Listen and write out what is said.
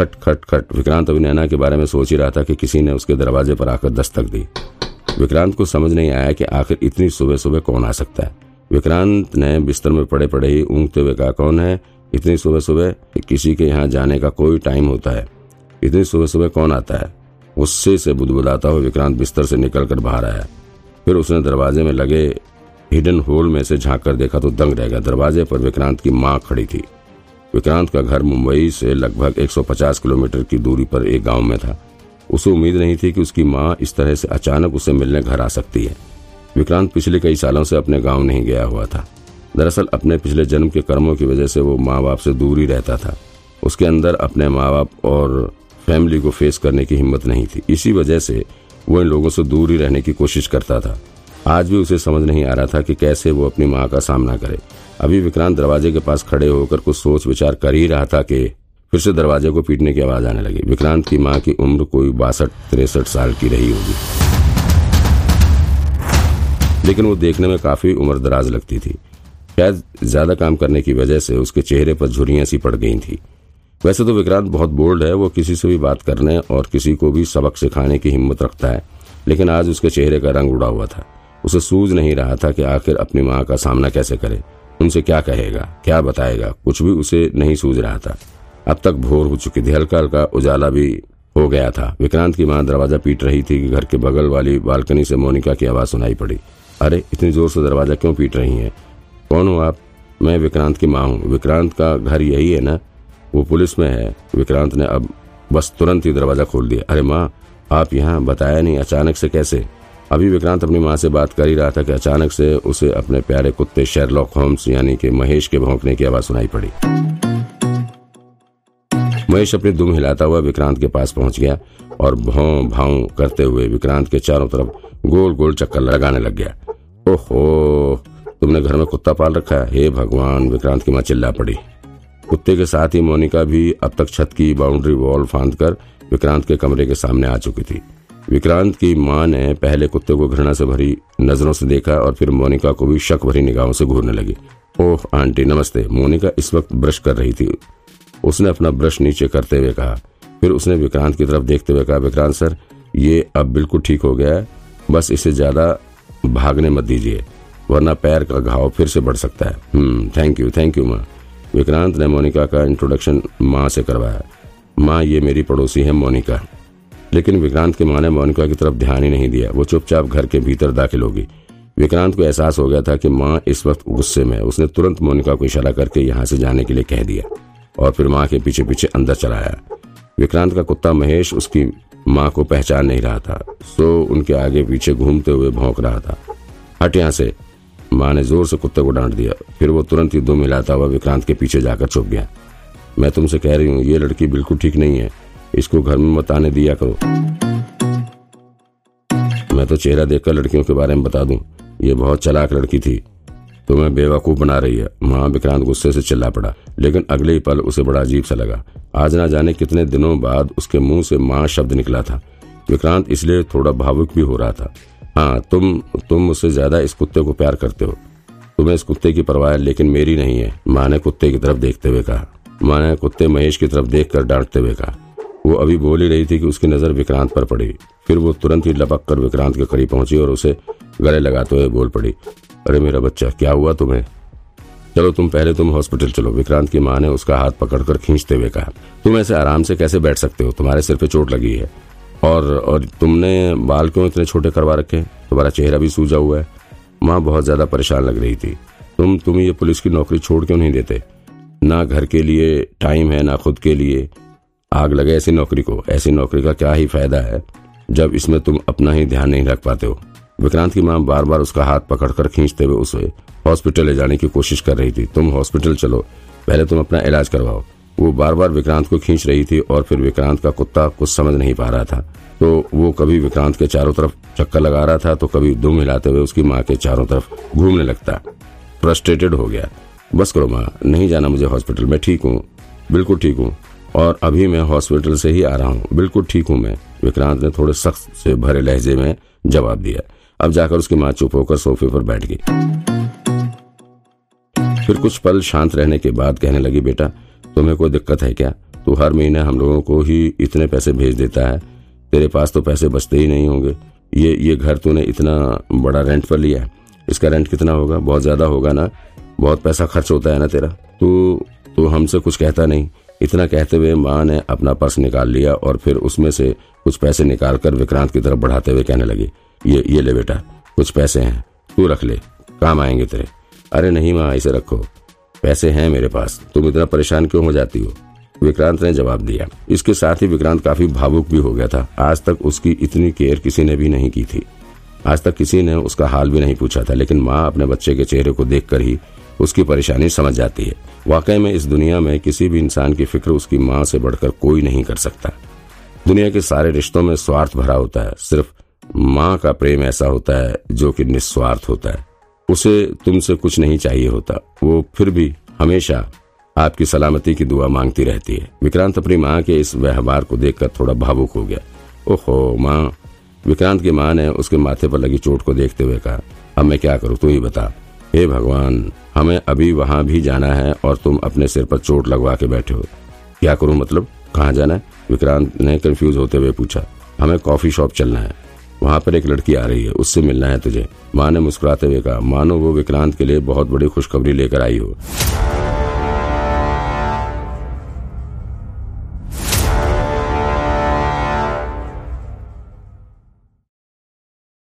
खट खट खट विक्रांत अभी नैना के बारे में सोच ही रहा था कि किसी ने उसके दरवाजे पर आकर दस्तक दी। विक्रांत को समझ नहीं आया कि आखिर इतनी सुबह सुबह कौन आ सकता है। विक्रांत ने बिस्तर में पड़े पड़े ही ऊँगते हुए कहा, कौन है? इतनी सुबह सुबह किसी के यहाँ जाने का कोई टाइम होता है। इतनी सुबह सुबह कौन आता है? गुस्से से बुदबुदाता हुआ विक्रांत बिस्तर से निकलकर बाहर आया। फिर उसने दरवाजे में लगे हिडन होल में से झाँक कर देखा तो दंग रह गया। दरवाजे पर विक्रांत की माँ खड़ी थी। विक्रांत का घर मुंबई से लगभग 150 किलोमीटर की दूरी पर एक गाँव में था। उसे उम्मीद नहीं थी कि उसकी माँ इस तरह से अचानक उसे मिलने घर आ सकती है। विक्रांत पिछले कई सालों से अपने गाँव नहीं गया हुआ था। दरअसल अपने पिछले जन्म के कर्मों की वजह से वो माँ बाप से दूर ही रहता था। उसके अंदर अपने माँ बाप और फैमिली को फेस करने की हिम्मत नहीं थी। इसी वजह से वो इन लोगों से दूर ही रहने की कोशिश करता था। आज भी उसे समझ नहीं आ रहा था कि कैसे वो अपनी माँ का सामना करे। अभी विक्रांत दरवाजे के पास खड़े होकर कुछ सोच विचार कर ही रहा था कि फिर से दरवाजे को पीटने की आवाज़ आने लगी। विक्रांत की माँ की उम्र कोई बासठ, तिरसठ साल की रही होगी। लेकिन वो देखने में काफ़ी उम्र दराज लगती थी। शायद ज़्यादा काम करने की वजह से उसके चेहरे पर झुरियाँ सी पड़ गई थी। वैसे तो विक्रांत बहुत बोल्ड है, वो किसी से भी बात करने और किसी को भी सबक सिखाने की हिम्मत रखता है। लेकिन आज उसके चेहरे का रंग उड़ा हुआ था। उसे सूझ नहीं रहा था कि आखिर अपनी माँ का सामना कैसे करे। उनसे क्या कहेगा, क्या बताएगा, कुछ भी उसे नहीं सूझ रहा था। अब तक भोर हो चुकी थी हल्का हल्का उजाला भी हो गया था। विक्रांत की माँ दरवाज़ा पीट रही थी कि घर के बगल वाली बालकनी से मोनिका की आवाज़ सुनाई पड़ी। अरे, इतनी ज़ोर से दरवाज़ा क्यों पीट रही है? कौन हो आप? मैं विक्रांत की माँ हूँ। विक्रांत का घर यही है ना? वो पुलिस में है। विक्रांत ने अब बस तुरंत ही दरवाज़ा खोल दिया। अरे माँ, आप यहाँ बताया नहीं, अचानक से कैसे? अभी विक्रांत अपनी माँ से बात कर ही रहा था कि अचानक से उसे अपने प्यारे कुत्ते शेरलॉक होम्स, यानी कि महेश के भौंकने की आवाज़ सुनाई पड़ी। महेश अपनी दुम हिलाता हुआ विक्रांत के पास पहुँच गया और भाव भाव करते हुए विक्रांत के चारों तरफ़ गोल गोल चक्कर लगाने लग गया। ओहो, तुमने घर में कुत्ता पाल रखा है? हे भगवान, विक्रांत की माँ चिल्ला पड़ी। कुत्ते के साथ ही मोनिका भी अब तक छत की बाउंड्री वॉल फांद कर विक्रांत के कमरे के सामने आ चुकी थी। विक्रांत की माँ ने पहले कुत्ते को घृणा से भरी नज़रों से देखा और फिर मोनिका को भी शक भरी निगाहों से घूरने लगी। ओह, आंटी, नमस्ते। मोनिका इस वक्त ब्रश कर रही थी। उसने अपना ब्रश नीचे करते हुए कहा। फिर उसने विक्रांत की तरफ़ देखते हुए कहा, विक्रांत सर, ये अब बिल्कुल ठीक हो गया है। बस इसे ज़्यादा भागने मत दीजिए, वरना पैर का घाव फिर से बढ़ सकता है। थैंक यू थैंक यू माँ। विक्रांत ने मोनिका का इंट्रोडक्शन माँ से करवाया। माँ, ये मेरी पड़ोसी है, मोनिका। लेकिन विक्रांत की माँ ने मोनिका की तरफ़ ध्यान ही नहीं दिया। वो चुपचाप घर के भीतर दाखिल होगी विक्रांत को एहसास हो गया था कि माँ इस वक्त गुस्से में उसने तुरंत मोनिका को इशारा करके यहाँ से जाने के लिए कह दिया और फिर माँ के पीछे पीछे अंदर चला आया विक्रांत का कुत्ता महेश उसकी माँ को पहचान नहीं रहा था। सो उनके आगे पीछे घूमते हुए भौंक रहा था। हट यहाँ से। माँ ने ज़ोर से कुत्ते को डांट दिया। फिर वो तुरंत ही दो मिलाता हुआ विक्रांत के पीछे जाकर छुप गया। मैं तुमसे कह रही हूँ, ये लड़की बिल्कुल ठीक नहीं है। इसको घर में मत आने दिया करो। मैं तो चेहरा देखकर लड़कियों के बारे में बता दूँ, ये बहुत चलाक लड़की थी। तुम्हें बेवकूफ़ बना रही है। माँ विक्रांत गुस्से से चिल्ला पड़ा, लेकिन अगले ही पल उसे बड़ा अजीब सा लगा। आज ना जाने कितने दिनों बाद उसके मुँह से माँ शब्द निकला था। विक्रांत इसलिए थोड़ा भावुक भी हो रहा था। हाँ तुम तुम मुझसे ज़्यादा इस कुत्ते को प्यार करते हो। तुम्हें इस कुत्ते की परवाह है लेकिन मेरी नहीं है, माँ ने कुत्ते की तरफ़ देखते हुए कहा। माँ ने कुत्ते महेश की तरफ़ देख कर डांटते हुए कहा। वो अभी बोल ही रही थी कि उसकी नज़र विक्रांत पर पड़ी। फिर वो तुरंत ही लपक कर विक्रांत के करीब पहुँची और उसे गले लगाते हुए बोल पड़ी, अरे मेरा बच्चा, क्या हुआ तुम्हें? चलो, तुम पहले तुम हॉस्पिटल चलो, विक्रांत की माँ ने उसका हाथ पकड़कर खींचते हुए कहा। तुम ऐसे आराम से कैसे बैठ सकते हो? तुम्हारे सिर पे चोट लगी है। और और तुमने बाल क्यों इतने छोटे करवा रखे? तुम्हारा चेहरा भी सूजा हुआ है। माँ बहुत ज़्यादा परेशान लग रही थी। तुम तुम ये पुलिस की नौकरी छोड़ क्यों नहीं देते? ना घर के लिए टाइम है, ना खुद के लिए। आग लगे ऐसी नौकरी को, ऐसी नौकरी का क्या ही फ़ायदा है, जब इसमें तुम अपना ही ध्यान नहीं रख पाते हो। विक्रांत की माँ बार बार उसका हाथ पकड़कर खींचते हुए उसे हॉस्पिटल ले जाने की कोशिश कर रही थी। तुम हॉस्पिटल चलो, पहले तुम अपना इलाज करवाओ। वो बार बार विक्रांत को खींच रही थी और फिर विक्रांत का कुत्ता कुछ समझ नहीं पा रहा था। तो वो कभी विक्रांत के चारों तरफ़ चक्कर लगा रहा था तो कभी दुम हिलाते हुए उसकी माँ के चारों तरफ़ घूमने लगता। फ्रस्ट्रेटेड हो गया। बस करो माँ, नहीं जाना मुझे हॉस्पिटल, में ठीक हूँ, बिल्कुल ठीक हूँ। और अभी मैं हॉस्पिटल से ही आ रहा हूँ। बिल्कुल ठीक हूँ मैं। विक्रांत ने थोड़े सख्त से भरे लहजे में जवाब दिया। अब जाकर उसकी माँ चुप होकर सोफे पर बैठ गई। फिर कुछ पल शांत रहने के बाद कहने लगी, बेटा, तुम्हें कोई दिक्कत है क्या? तू हर महीने हम लोगों को ही इतने पैसे भेज देता है। तेरे पास तो पैसे बचते ही नहीं होंगे। ये ये घर तूने इतना बड़ा रेंट पर लिया है। इसका रेंट कितना होगा? बहुत ज़्यादा होगा ना? बहुत पैसा खर्च होता है ना तेरा? तू तू हमसे कुछ कहता नहीं। इतना कहते हुए माँ ने अपना पर्स निकाल लिया और फिर उसमें से कुछ पैसे निकालकर विक्रांत की तरफ़ बढ़ाते हुए कहने लगी, ये ये ले बेटा, कुछ पैसे हैं, तू रख ले, काम आएँगे तेरे। अरे नहीं माँ, इसे रखो, पैसे हैं मेरे पास, तुम इतना परेशान क्यों हो जाती हो? विक्रांत ने जवाब दिया, इसके साथ ही विक्रांत काफ़ी भावुक भी हो गया था, आज तक उसकी इतनी केयर किसी ने भी नहीं की थी, आज तक किसी ने उसका हाल भी नहीं पूछा था, लेकिन माँ अपने बच्चे के चेहरे को देखकर ही उसकी परेशानी समझ जाती है। वाकई में इस दुनिया में किसी भी इंसान की फ़िक्र उसकी माँ से बढ़कर कोई नहीं कर सकता। दुनिया के सारे रिश्तों में स्वार्थ भरा होता है। सिर्फ़ माँ का प्रेम ऐसा होता है जो कि निस्वार्थ होता है। उसे तुमसे कुछ नहीं चाहिए होता। वो फिर भी हमेशा आपकी सलामती की दुआ मांगती रहती है। विक्रांत अपनी माँ के इस व्यवहार को देखकर थोड़ा भावुक हो गया। ओहो, माँ। विक्रांत की माँ ने उसके माथे पर लगी चोट को देखते हुए कहा, अब मैं क्या करूँ? तू ही बता। हे भगवान, हमें अभी वहाँ भी जाना है और तुम अपने सिर पर चोट लगवा के बैठे हो। क्या करूँ मतलब? कहाँ जाना है? विक्रांत ने कंफ्यूज होते हुए पूछा। हमें कॉफ़ी शॉप चलना है। वहाँ पर एक लड़की आ रही है, उससे मिलना है तुझे। माँ ने मुस्कुराते हुए कहा, मानो वो विक्रांत के लिए बहुत बड़ी खुशखबरी लेकर आई हो।